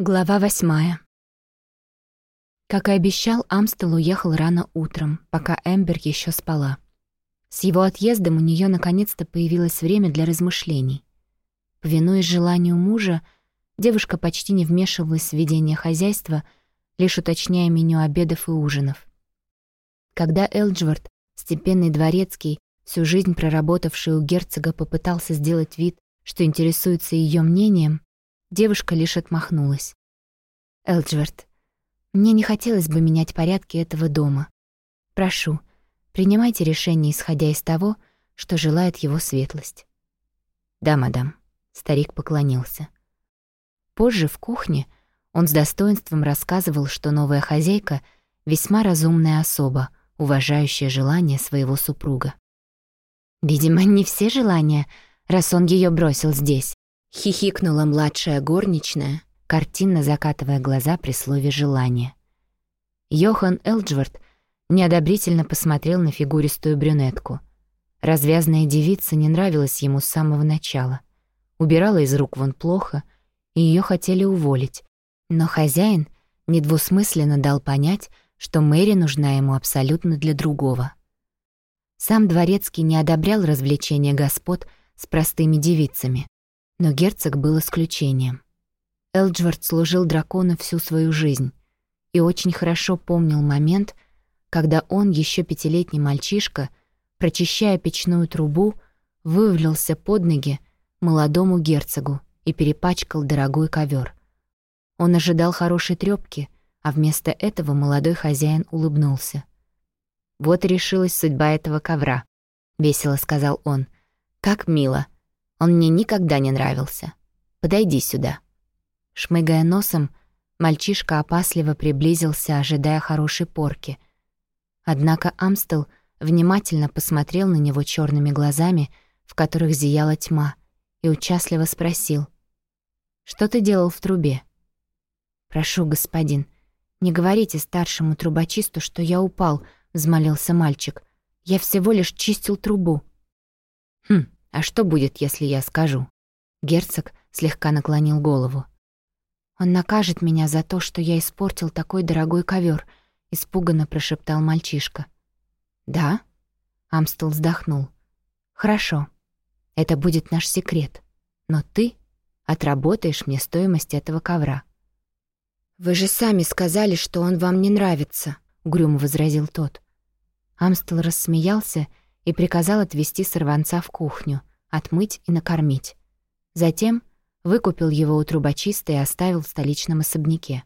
Глава восьмая. Как и обещал, Амстел уехал рано утром, пока Эмбер еще спала. С его отъездом у нее наконец-то появилось время для размышлений. Повинуясь желанию мужа, девушка почти не вмешивалась в ведение хозяйства, лишь уточняя меню обедов и ужинов. Когда Элджвард, степенный дворецкий, всю жизнь проработавший у герцога, попытался сделать вид, что интересуется ее мнением, Девушка лишь отмахнулась. «Элджверт, мне не хотелось бы менять порядки этого дома. Прошу, принимайте решение, исходя из того, что желает его светлость». «Да, мадам», — старик поклонился. Позже в кухне он с достоинством рассказывал, что новая хозяйка — весьма разумная особа, уважающая желания своего супруга. «Видимо, не все желания, раз он ее бросил здесь», Хихикнула младшая горничная, картинно закатывая глаза при слове «желание». Йохан Элджвард неодобрительно посмотрел на фигуристую брюнетку. Развязная девица не нравилась ему с самого начала. Убирала из рук вон плохо, и ее хотели уволить. Но хозяин недвусмысленно дал понять, что Мэри нужна ему абсолютно для другого. Сам дворецкий не одобрял развлечения господ с простыми девицами. Но герцог был исключением. Элджвард служил дракону всю свою жизнь и очень хорошо помнил момент, когда он, еще пятилетний мальчишка, прочищая печную трубу, вывалился под ноги молодому герцогу и перепачкал дорогой ковер. Он ожидал хорошей трёпки, а вместо этого молодой хозяин улыбнулся. «Вот и решилась судьба этого ковра», — весело сказал он. «Как мило. Он мне никогда не нравился. Подойди сюда». Шмыгая носом, мальчишка опасливо приблизился, ожидая хорошей порки. Однако Амстел внимательно посмотрел на него черными глазами, в которых зияла тьма, и участливо спросил. «Что ты делал в трубе?» «Прошу, господин, не говорите старшему трубочисту, что я упал», — взмолился мальчик. «Я всего лишь чистил трубу». «Хм, «А что будет, если я скажу?» Герцог слегка наклонил голову. «Он накажет меня за то, что я испортил такой дорогой ковер, испуганно прошептал мальчишка. «Да?» Амстел вздохнул. «Хорошо. Это будет наш секрет. Но ты отработаешь мне стоимость этого ковра». «Вы же сами сказали, что он вам не нравится», — угрюмо возразил тот. Амстел рассмеялся и и приказал отвезти сорванца в кухню, отмыть и накормить. Затем выкупил его у трубочиста и оставил в столичном особняке.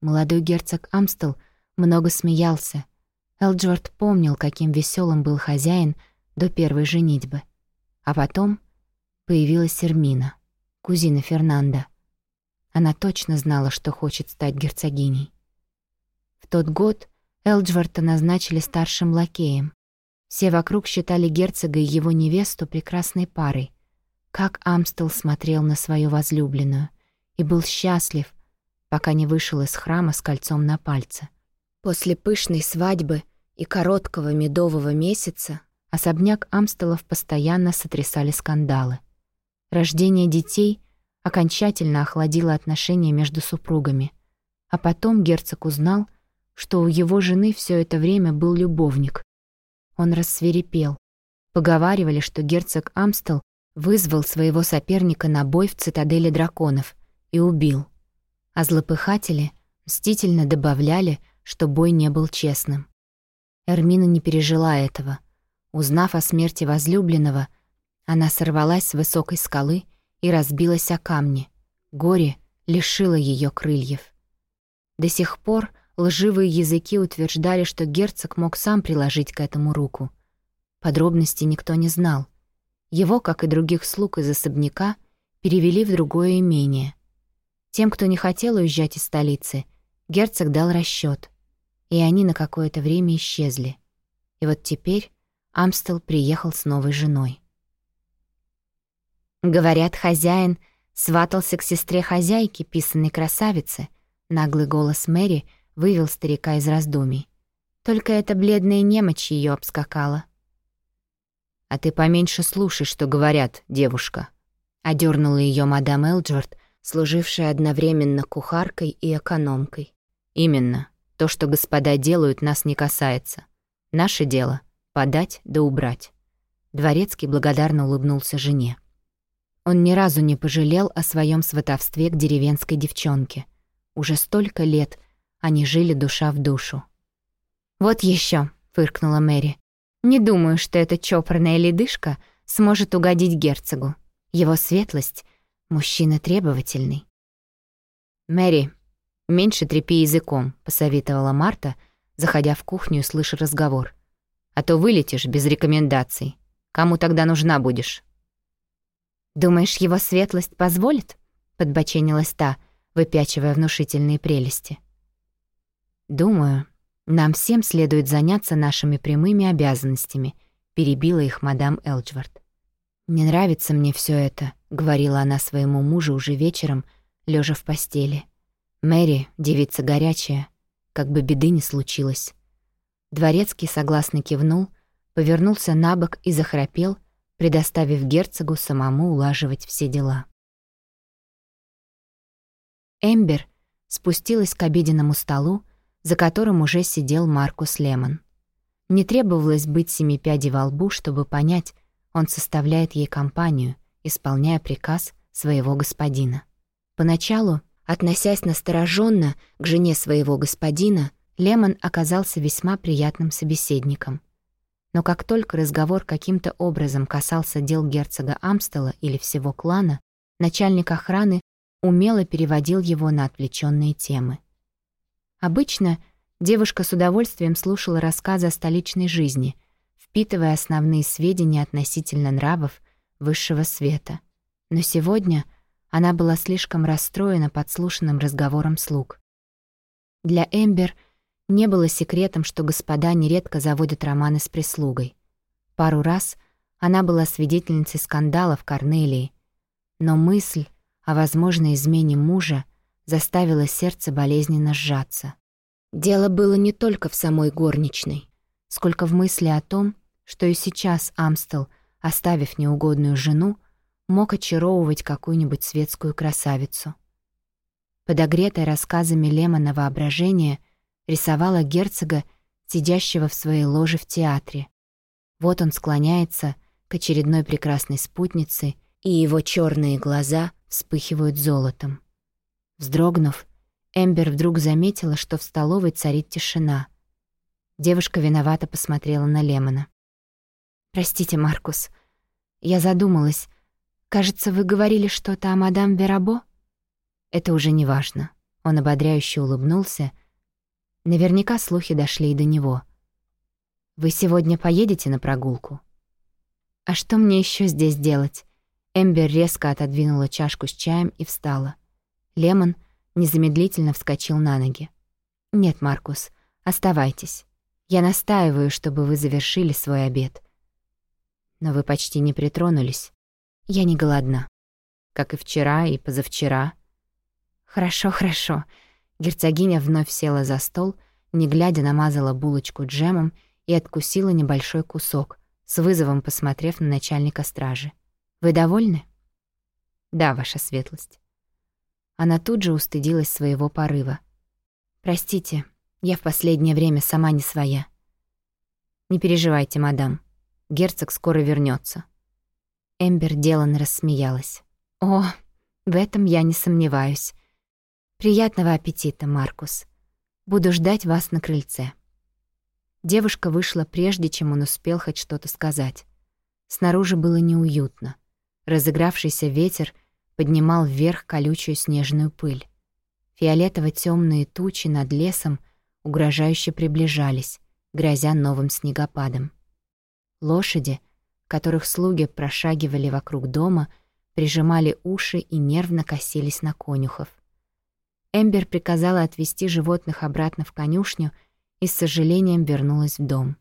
Молодой герцог Амстел много смеялся. Элджорд помнил, каким веселым был хозяин до первой женитьбы. А потом появилась Эрмина, кузина Фернанда. Она точно знала, что хочет стать герцогиней. В тот год Элджварта назначили старшим лакеем, все вокруг считали герцога и его невесту прекрасной парой. Как Амстел смотрел на свою возлюбленную и был счастлив, пока не вышел из храма с кольцом на пальце. После пышной свадьбы и короткого медового месяца особняк Амстелов постоянно сотрясали скандалы. Рождение детей окончательно охладило отношения между супругами, а потом герцог узнал, что у его жены все это время был любовник, он рассверепел. Поговаривали, что герцог Амстел вызвал своего соперника на бой в цитадели драконов и убил. А злопыхатели мстительно добавляли, что бой не был честным. Эрмина не пережила этого. Узнав о смерти возлюбленного, она сорвалась с высокой скалы и разбилась о камни. Горе лишило ее крыльев. До сих пор Лживые языки утверждали, что герцог мог сам приложить к этому руку. Подробностей никто не знал. Его, как и других слуг из особняка, перевели в другое имение. Тем, кто не хотел уезжать из столицы, герцог дал расчет, и они на какое-то время исчезли. И вот теперь Амстел приехал с новой женой. Говорят, хозяин сватался к сестре хозяйки, писанной красавице. Наглый голос Мэри вывел старика из раздумий. Только эта бледная немочь ее обскакала. «А ты поменьше слушай, что говорят, девушка», — одернула ее мадам Элджорд служившая одновременно кухаркой и экономкой. Именно. То, что господа делают, нас не касается. Наше дело — подать да убрать. Дворецкий благодарно улыбнулся жене. Он ни разу не пожалел о своем сватовстве к деревенской девчонке. Уже столько лет они жили душа в душу. «Вот еще, фыркнула Мэри. «Не думаю, что эта чопорная ледышка сможет угодить герцогу. Его светлость — мужчина требовательный». «Мэри, меньше трепи языком», — посоветовала Марта, заходя в кухню и слыша разговор. «А то вылетишь без рекомендаций. Кому тогда нужна будешь?» «Думаешь, его светлость позволит?» — подбоченилась та, выпячивая внушительные прелести. «Думаю, нам всем следует заняться нашими прямыми обязанностями», — перебила их мадам Элджвард. «Не нравится мне все это», — говорила она своему мужу уже вечером, лежа в постели. «Мэри, девица горячая, как бы беды не случилось». Дворецкий согласно кивнул, повернулся на бок и захрапел, предоставив герцогу самому улаживать все дела. Эмбер спустилась к обеденному столу, за которым уже сидел Маркус Лемон. Не требовалось быть семи пядей во лбу, чтобы понять, он составляет ей компанию, исполняя приказ своего господина. Поначалу, относясь настороженно к жене своего господина, Лемон оказался весьма приятным собеседником. Но как только разговор каким-то образом касался дел герцога Амстела или всего клана, начальник охраны умело переводил его на отвлеченные темы. Обычно девушка с удовольствием слушала рассказы о столичной жизни, впитывая основные сведения относительно нравов высшего света. Но сегодня она была слишком расстроена подслушанным разговором слуг. Для Эмбер — не было секретом, что господа нередко заводят романы с прислугой. Пару раз она была свидетельницей скандала в Корнелии, но мысль о возможной измене мужа заставила сердце болезненно сжаться. Дело было не только в самой горничной, сколько в мысли о том, что и сейчас Амстел, оставив неугодную жену, мог очаровывать какую-нибудь светскую красавицу. Подогретое рассказами Лемона воображение рисовала герцога, сидящего в своей ложе в театре. Вот он склоняется к очередной прекрасной спутнице, и его черные глаза вспыхивают золотом. Вздрогнув, Эмбер вдруг заметила, что в столовой царит тишина. Девушка виновато посмотрела на Лемона. «Простите, Маркус, я задумалась. Кажется, вы говорили что-то о мадам Верабо?» «Это уже не важно». Он ободряюще улыбнулся — Наверняка слухи дошли и до него. «Вы сегодня поедете на прогулку?» «А что мне еще здесь делать?» Эмбер резко отодвинула чашку с чаем и встала. Лемон незамедлительно вскочил на ноги. «Нет, Маркус, оставайтесь. Я настаиваю, чтобы вы завершили свой обед». «Но вы почти не притронулись. Я не голодна. Как и вчера, и позавчера». «Хорошо, хорошо. Герцогиня вновь села за стол, не глядя намазала булочку джемом и откусила небольшой кусок, с вызовом посмотрев на начальника стражи. «Вы довольны?» «Да, ваша светлость». Она тут же устыдилась своего порыва. «Простите, я в последнее время сама не своя». «Не переживайте, мадам. Герцог скоро вернется. Эмбер деланно рассмеялась. «О, в этом я не сомневаюсь. «Приятного аппетита, Маркус. Буду ждать вас на крыльце». Девушка вышла прежде, чем он успел хоть что-то сказать. Снаружи было неуютно. Разыгравшийся ветер поднимал вверх колючую снежную пыль. фиолетово темные тучи над лесом угрожающе приближались, грозя новым снегопадом. Лошади, которых слуги прошагивали вокруг дома, прижимали уши и нервно косились на конюхов. Эмбер приказала отвезти животных обратно в конюшню и с сожалением вернулась в дом.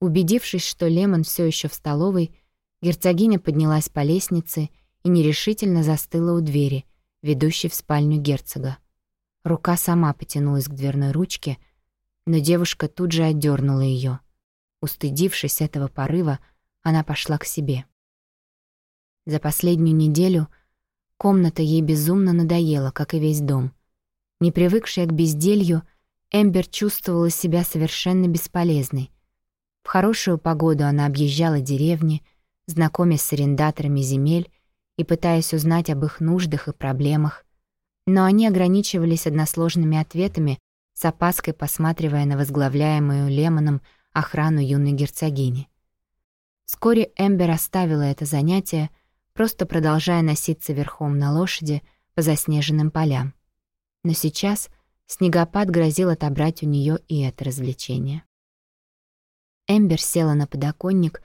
Убедившись, что Лемон все еще в столовой, герцогиня поднялась по лестнице и нерешительно застыла у двери, ведущей в спальню герцога. Рука сама потянулась к дверной ручке, но девушка тут же отдернула ее. Устыдившись этого порыва, она пошла к себе. За последнюю неделю Комната ей безумно надоела, как и весь дом. Не привыкшая к безделью, Эмбер чувствовала себя совершенно бесполезной. В хорошую погоду она объезжала деревни, знакомясь с арендаторами земель и пытаясь узнать об их нуждах и проблемах, но они ограничивались односложными ответами, с опаской посматривая на возглавляемую Лемоном охрану юной герцогини. Вскоре Эмбер оставила это занятие, просто продолжая носиться верхом на лошади по заснеженным полям. Но сейчас снегопад грозил отобрать у нее и это развлечение. Эмбер села на подоконник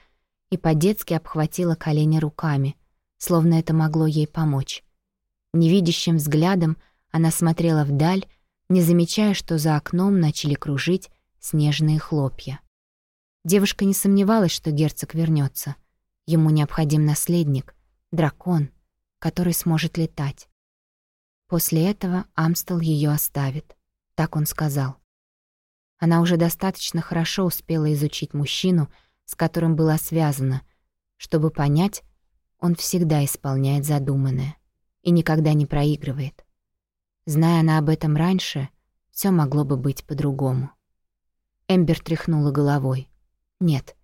и по-детски обхватила колени руками, словно это могло ей помочь. Невидящим взглядом она смотрела вдаль, не замечая, что за окном начали кружить снежные хлопья. Девушка не сомневалась, что герцог вернется. Ему необходим наследник, дракон, который сможет летать. После этого Амстел ее оставит, так он сказал. Она уже достаточно хорошо успела изучить мужчину, с которым была связана, чтобы понять, он всегда исполняет задуманное и никогда не проигрывает. Зная она об этом раньше, все могло бы быть по-другому. Эмбер тряхнула головой. Нет,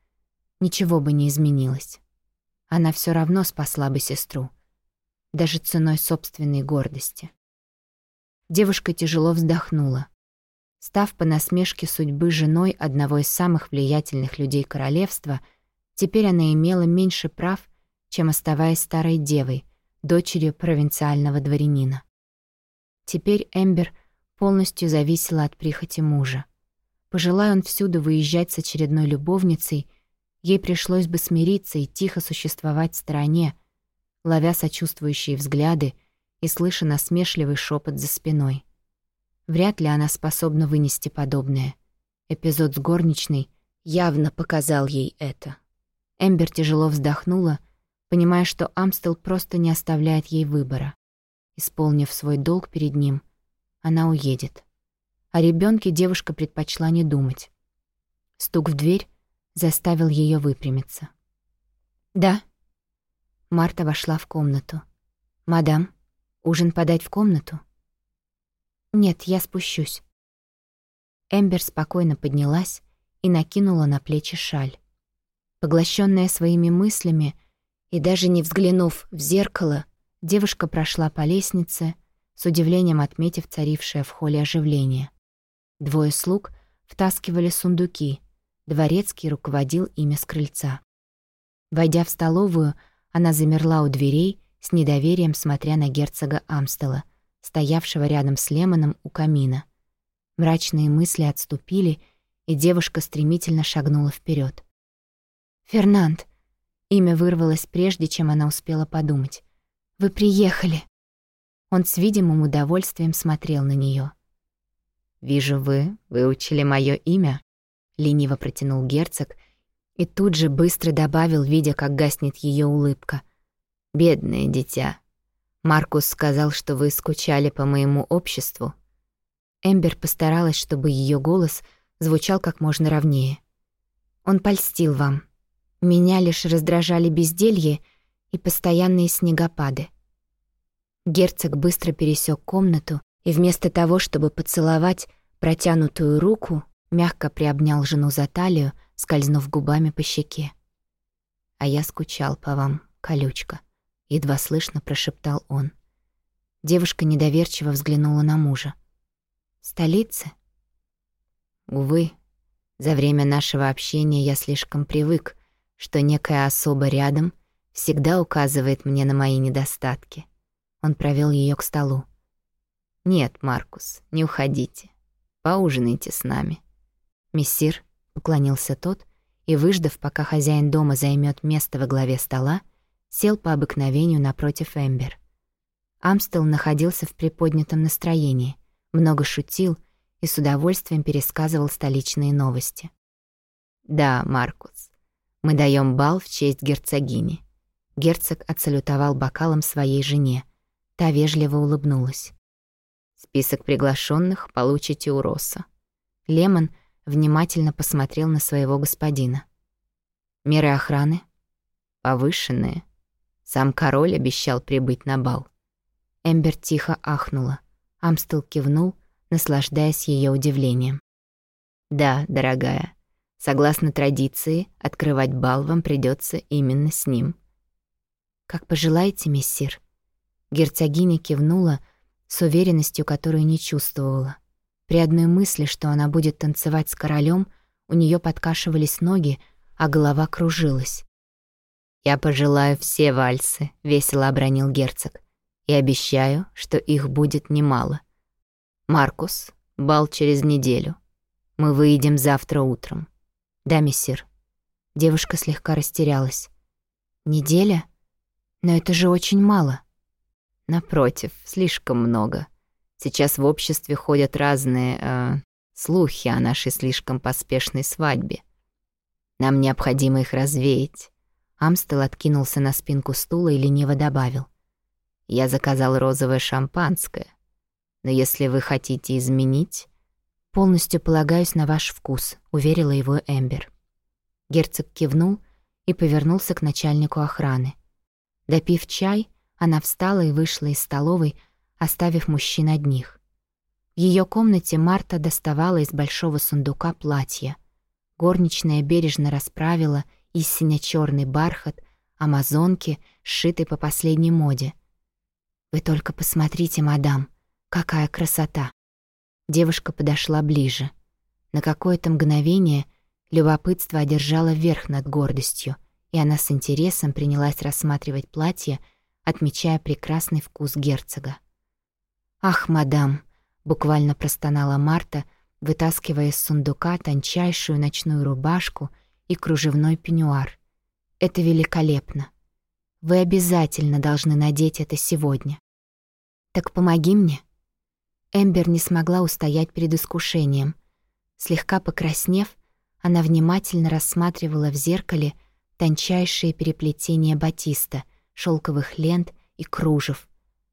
ничего бы не изменилось она все равно спасла бы сестру, даже ценой собственной гордости. Девушка тяжело вздохнула. Став по насмешке судьбы женой одного из самых влиятельных людей королевства, теперь она имела меньше прав, чем оставаясь старой девой, дочерью провинциального дворянина. Теперь Эмбер полностью зависела от прихоти мужа. Пожелая он всюду выезжать с очередной любовницей — Ей пришлось бы смириться и тихо существовать в стороне, ловя сочувствующие взгляды и слыша насмешливый шепот за спиной. Вряд ли она способна вынести подобное. Эпизод с горничной явно показал ей это. Эмбер тяжело вздохнула, понимая, что Амстел просто не оставляет ей выбора. Исполнив свой долг перед ним, она уедет. О ребенке девушка предпочла не думать. Стук в дверь заставил ее выпрямиться. «Да». Марта вошла в комнату. «Мадам, ужин подать в комнату?» «Нет, я спущусь». Эмбер спокойно поднялась и накинула на плечи шаль. Поглощенная своими мыслями и даже не взглянув в зеркало, девушка прошла по лестнице, с удивлением отметив царившее в холле оживление. Двое слуг втаскивали сундуки — Дворецкий руководил ими с крыльца. Войдя в столовую, она замерла у дверей, с недоверием смотря на герцога Амстела, стоявшего рядом с Лемоном у камина. Мрачные мысли отступили, и девушка стремительно шагнула вперед. «Фернанд!» Имя вырвалось прежде, чем она успела подумать. «Вы приехали!» Он с видимым удовольствием смотрел на нее. «Вижу, вы выучили мое имя», лениво протянул герцог и тут же быстро добавил, видя, как гаснет ее улыбка. «Бедное дитя. Маркус сказал, что вы скучали по моему обществу». Эмбер постаралась, чтобы ее голос звучал как можно ровнее. «Он польстил вам. Меня лишь раздражали безделье и постоянные снегопады». Герцог быстро пересек комнату и вместо того, чтобы поцеловать протянутую руку, мягко приобнял жену за талию, скользнув губами по щеке. «А я скучал по вам, колючка», — едва слышно прошептал он. Девушка недоверчиво взглянула на мужа. «Столицы?» «Увы, за время нашего общения я слишком привык, что некая особа рядом всегда указывает мне на мои недостатки». Он провел ее к столу. «Нет, Маркус, не уходите. Поужинайте с нами». «Мессир», — уклонился тот, и, выждав, пока хозяин дома займет место во главе стола, сел по обыкновению напротив Эмбер. Амстел находился в приподнятом настроении, много шутил и с удовольствием пересказывал столичные новости. «Да, Маркус, мы даем бал в честь герцогини». Герцог отсалютовал бокалом своей жене. Та вежливо улыбнулась. «Список приглашенных получите у Росса». Лемон — внимательно посмотрел на своего господина. «Меры охраны?» «Повышенные. Сам король обещал прибыть на бал. Эмбер тихо ахнула. Амстел кивнул, наслаждаясь ее удивлением. «Да, дорогая, согласно традиции, открывать бал вам придется именно с ним». «Как пожелаете, мессир». Герцогиня кивнула с уверенностью, которую не чувствовала. При одной мысли, что она будет танцевать с королем, у нее подкашивались ноги, а голова кружилась. «Я пожелаю все вальсы», — весело обронил герцог. «И обещаю, что их будет немало. Маркус, бал через неделю. Мы выйдем завтра утром». «Да, мессир». Девушка слегка растерялась. «Неделя? Но это же очень мало». «Напротив, слишком много. Сейчас в обществе ходят разные э, слухи о нашей слишком поспешной свадьбе. Нам необходимо их развеять. Амстел откинулся на спинку стула и лениво добавил. Я заказал розовое шампанское. Но если вы хотите изменить... Полностью полагаюсь на ваш вкус, уверила его Эмбер. Герцог кивнул и повернулся к начальнику охраны. Допив чай, она встала и вышла из столовой, оставив мужчин одних. В ее комнате Марта доставала из большого сундука платье. Горничная бережно расправила и сине-черный бархат, амазонки, сшитый по последней моде. «Вы только посмотрите, мадам, какая красота!» Девушка подошла ближе. На какое-то мгновение любопытство одержало верх над гордостью, и она с интересом принялась рассматривать платье, отмечая прекрасный вкус герцога. «Ах, мадам!» — буквально простонала Марта, вытаскивая из сундука тончайшую ночную рубашку и кружевной пеньюар. «Это великолепно. Вы обязательно должны надеть это сегодня. Так помоги мне». Эмбер не смогла устоять перед искушением. Слегка покраснев, она внимательно рассматривала в зеркале тончайшие переплетения батиста, шелковых лент и кружев,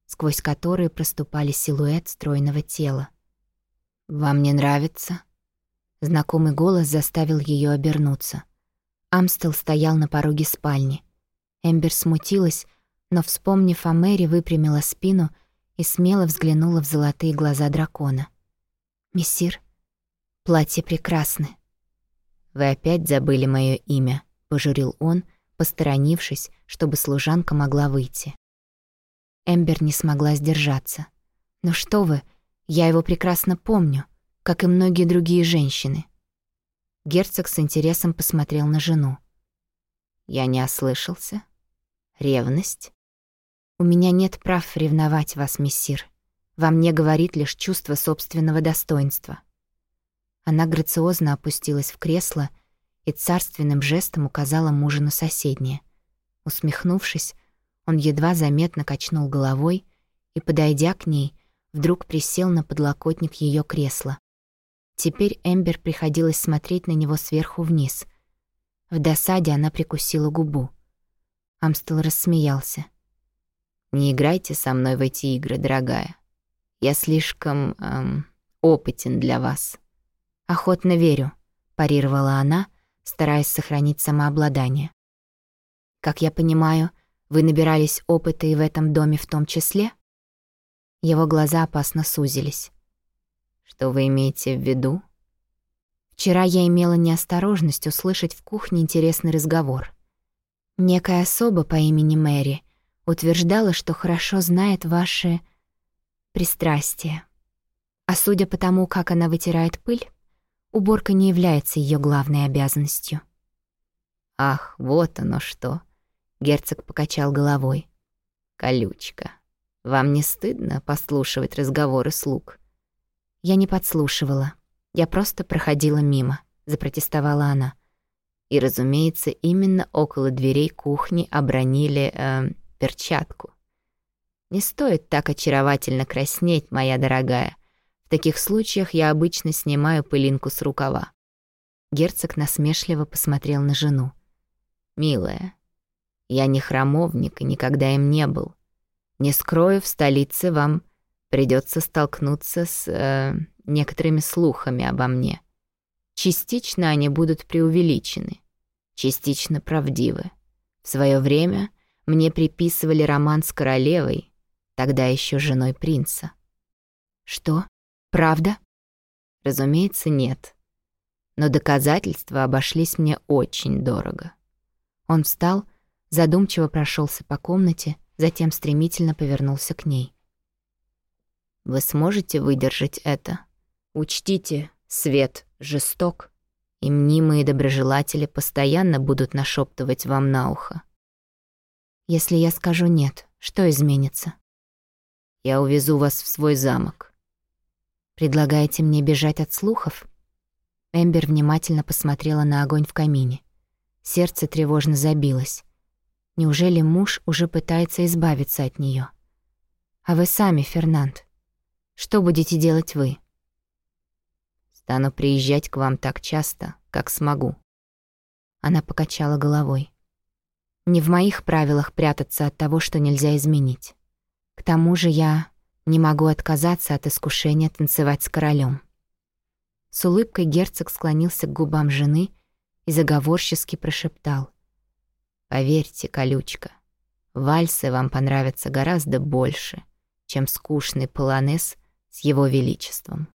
сквозь которые проступали силуэт стройного тела. «Вам не нравится?» Знакомый голос заставил ее обернуться. Амстел стоял на пороге спальни. Эмбер смутилась, но, вспомнив о Мэри, выпрямила спину и смело взглянула в золотые глаза дракона. «Мессир, платье прекрасны». «Вы опять забыли мое имя», — пожурил он, посторонившись, чтобы служанка могла выйти. Эмбер не смогла сдержаться. «Ну что вы, я его прекрасно помню, как и многие другие женщины». Герцог с интересом посмотрел на жену. «Я не ослышался? Ревность?» «У меня нет прав ревновать вас, мессир. Во мне говорит лишь чувство собственного достоинства». Она грациозно опустилась в кресло и царственным жестом указала мужу на соседнее. Усмехнувшись, он едва заметно качнул головой и, подойдя к ней, вдруг присел на подлокотник ее кресла. Теперь Эмбер приходилось смотреть на него сверху вниз. В досаде она прикусила губу. Амстел рассмеялся. «Не играйте со мной в эти игры, дорогая. Я слишком эм, опытен для вас». «Охотно верю», — парировала она, стараясь сохранить самообладание. «Как я понимаю, вы набирались опыта и в этом доме в том числе?» Его глаза опасно сузились. «Что вы имеете в виду?» «Вчера я имела неосторожность услышать в кухне интересный разговор. Некая особа по имени Мэри утверждала, что хорошо знает ваши пристрастия. А судя по тому, как она вытирает пыль, уборка не является ее главной обязанностью». «Ах, вот оно что!» Герцог покачал головой. «Колючка, вам не стыдно послушивать разговоры слуг?» «Я не подслушивала. Я просто проходила мимо», — запротестовала она. И, разумеется, именно около дверей кухни обронили э, перчатку. «Не стоит так очаровательно краснеть, моя дорогая. В таких случаях я обычно снимаю пылинку с рукава». Герцог насмешливо посмотрел на жену. «Милая, я не храмовник и никогда им не был. Не скрою, в столице вам придется столкнуться с э, некоторыми слухами обо мне. Частично они будут преувеличены, частично правдивы. В свое время мне приписывали роман с королевой, тогда еще женой принца. Что? Правда? Разумеется, нет. Но доказательства обошлись мне очень дорого. Он встал, задумчиво прошелся по комнате, затем стремительно повернулся к ней. Вы сможете выдержать это? Учтите, свет жесток, и мнимые доброжелатели постоянно будут нашептывать вам на ухо. Если я скажу «нет», что изменится? Я увезу вас в свой замок. Предлагаете мне бежать от слухов? Эмбер внимательно посмотрела на огонь в камине. Сердце тревожно забилось. Неужели муж уже пытается избавиться от нее? А вы сами, Фернанд, что будете делать вы? Стану приезжать к вам так часто, как смогу. Она покачала головой. Не в моих правилах прятаться от того, что нельзя изменить. К тому же я не могу отказаться от искушения танцевать с королем. С улыбкой герцог склонился к губам жены и заговорчески прошептал. «Поверьте, колючка, вальсы вам понравятся гораздо больше, чем скучный полонез с его величеством».